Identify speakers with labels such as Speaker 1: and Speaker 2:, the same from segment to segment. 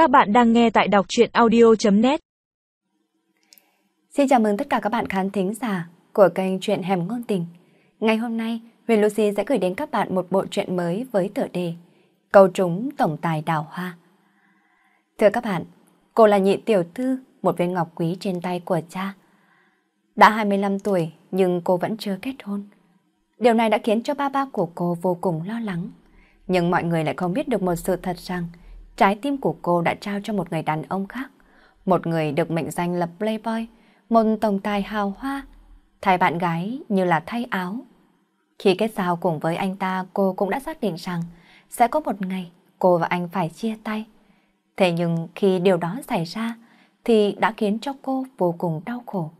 Speaker 1: Các bạn đang nghe tại đọc truyện audio.net
Speaker 2: Xin chào mừng tất cả các bạn khán thính giả của kênh Chuyện Hẻm Ngôn Tình. Ngày hôm nay, Huyền Lucy sẽ gửi đến các bạn một bộ truyện mới với tựa đề Cầu trúng tổng tài đào hoa. Thưa các bạn, cô là nhị tiểu thư, một viên ngọc quý trên tay của cha. Đã 25 tuổi nhưng cô vẫn chưa kết hôn. Điều này đã khiến cho ba ba của cô vô cùng lo lắng. Nhưng mọi người lại không biết được một sự thật rằng trái tim của cô đã trao cho một người đàn ông khác. Một người được mệnh danh là Playboy, một tổng tài hào hoa, thay bạn gái như là thay áo. Khi kết giao cùng với anh ta, cô cũng đã xác định rằng sẽ có một ngày cô và anh phải chia tay. Thế nhưng khi điều đó xảy ra thì đã khiến cho cô vô cùng đau khổ.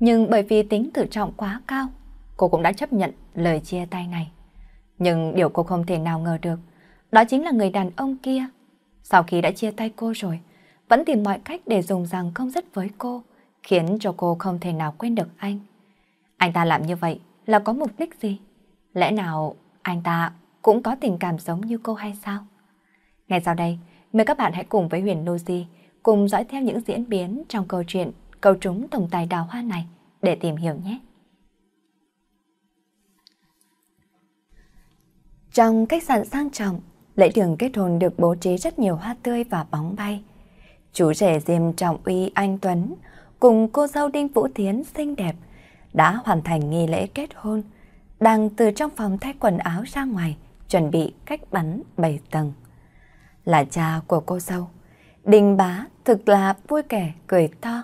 Speaker 2: Nhưng bởi vì tính tự trọng quá cao, cô cũng đã chấp nhận lời chia tay này. Nhưng điều cô không thể nào ngờ được, đó chính là người đàn ông kia. Sau khi đã chia tay cô rồi, vẫn tìm mọi cách để dùng rằng không dứt với cô, khiến cho cô không thể nào quên được anh. Anh ta làm như vậy là có mục đích gì? Lẽ nào anh ta cũng có tình cảm giống như cô hay sao? Ngay sau đây, mời các bạn hãy cùng với Huyền Lucy cùng dõi theo những diễn biến trong câu chuyện Cầu trúng tổng tài đào hoa này để tìm hiểu nhé. Trong khách sạn sang trọng, lễ đường kết hôn được bố trí rất nhiều hoa tươi và bóng bay. Chú rể Diêm Trọng Uy Anh Tuấn cùng cô dâu Đinh Vũ Thiến xinh đẹp đã hoàn thành nghi lễ kết hôn, đang từ trong phòng thay quần áo ra ngoài, chuẩn bị cách bắn 7 tầng. Là cha của cô dâu, Đinh Bá thực là vui kẻ cười to.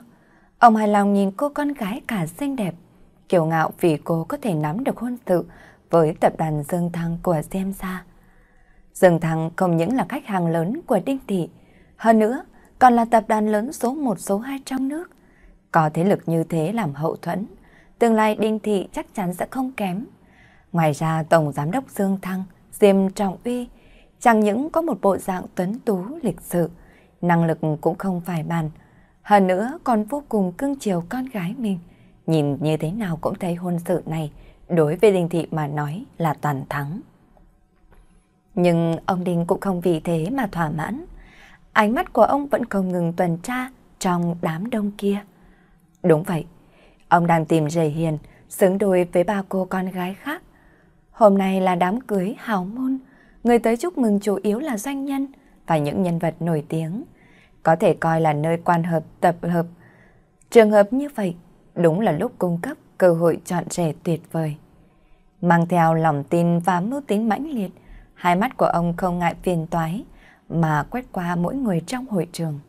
Speaker 2: Ông hài lòng nhìn cô con gái cả xinh đẹp, kiều ngạo vì cô có thể nắm được hôn sự với tập đoàn Dương Thăng của Diêm Gia. Dương Thăng không những là khách hàng lớn của Đinh Thị, hơn nữa còn là tập đoàn lớn số 1 số 2 trong nước. Có thế lực như thế làm hậu thuẫn, tương lai Đinh Thị chắc chắn sẽ không kém. Ngoài ra Tổng Giám đốc Dương Thăng, Diêm Trọng Uy, chẳng những có một bộ dạng tuấn tú lịch sự, năng lực cũng không phải bàn. Hơn nữa còn vô cùng cưng chiều con gái mình. Nhìn như thế nào cũng thấy hôn sự này đối với Đinh Thị mà nói là toàn thắng. Nhưng ông Đinh cũng không vì thế mà thỏa mãn. Ánh mắt của ông vẫn không ngừng tuần tra trong đám đông kia. Đúng vậy, ông đang tìm rể hiền, xứng đôi với ba cô con gái khác. Hôm nay là đám cưới hào môn, người tới chúc mừng chủ yếu là doanh nhân và những nhân vật nổi tiếng. Có thể coi là nơi quan hợp tập hợp. Trường hợp như vậy, đúng là lúc cung cấp cơ hội chọn rể tuyệt vời. Mang theo lòng tin và mưu tính mãnh liệt, hai mắt của ông không ngại phiền toái mà quét qua mỗi người trong hội trường.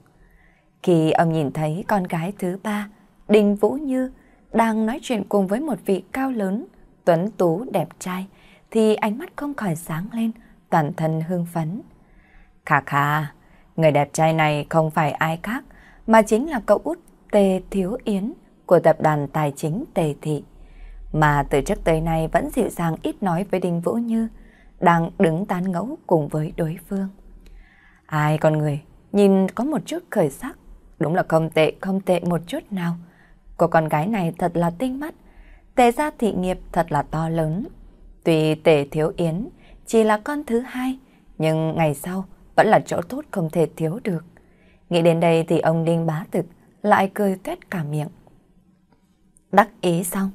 Speaker 2: Khi ông nhìn thấy con gái thứ ba, Đinh Vũ Như, đang nói chuyện cùng với một vị cao lớn, tuấn tú đẹp trai, thì ánh mắt không khỏi sáng lên, toàn thân hưng phấn. Khà khà, người đẹp trai này không phải ai khác, mà chính là cậu út Tề Thiếu Yến của tập đoàn tài chính Tề Thị. Mà từ trước tới nay vẫn dịu dàng ít nói với Đinh Vũ Như, đang đứng tán ngẫu cùng với đối phương. Ai con người, nhìn có một chút khởi sắc, đúng là không tệ, không tệ một chút nào. Cô con gái này thật là tinh mắt, tề gia thị nghiệp thật là to lớn. Tuy tề thiếu yến chỉ là con thứ hai, nhưng ngày sau vẫn là chỗ tốt không thể thiếu được. Nghĩ đến đây thì ông Đinh Bá Thực lại cười tuét cả miệng. Đắc ý xong,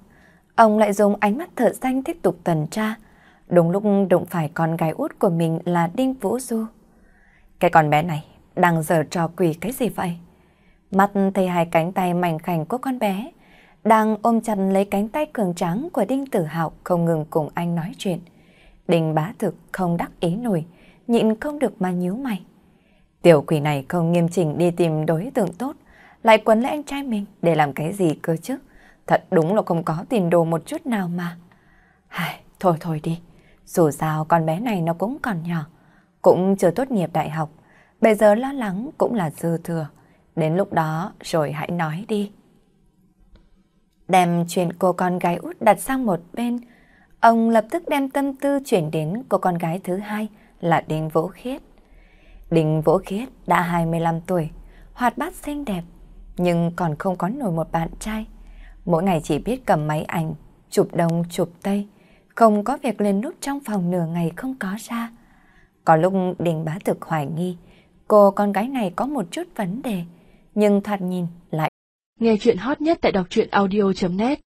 Speaker 2: ông lại dùng ánh mắt thợ xanh tiếp tục tuần tra, Đúng lúc đụng phải con gái út của mình là Đinh Vũ Du. Cái con bé này đang giờ trò quỷ cái gì vậy? Mắt thấy hai cánh tay mảnh khảnh của con bé, đang ôm chặt lấy cánh tay cường tráng của Đinh Tử Hạo không ngừng cùng anh nói chuyện. Đinh bá thực không đắc ý nổi, nhịn không được mà nhíu mày. Tiểu quỷ này không nghiêm chỉnh đi tìm đối tượng tốt, lại quấn lấy anh trai mình để làm cái gì cơ chứ? Thật đúng là không có tiền đồ một chút nào mà. Hài, thôi thôi đi, dù sao con bé này nó cũng còn nhỏ, cũng chưa tốt nghiệp đại học, bây giờ lo lắng cũng là dư thừa. Đến lúc đó rồi hãy nói đi. Đem chuyện cô con gái út đặt sang một bên, ông lập tức đem tâm tư chuyển đến cô con gái thứ hai là Đinh Vũ Khiết. Đinh Vũ Khiết đã 25 tuổi, hoạt bát xinh đẹp, nhưng còn không có nổi một bạn trai. Mỗi ngày chỉ biết cầm máy ảnh, chụp đông chụp tây, không có việc lên nút trong phòng nửa ngày không có ra. Có lúc Đình Bá Thực hoài nghi, cô con gái này có một chút vấn đề, nhưng thoạt nhìn lại.
Speaker 3: Nghe chuyện hot nhất tại đọc truyện audio.net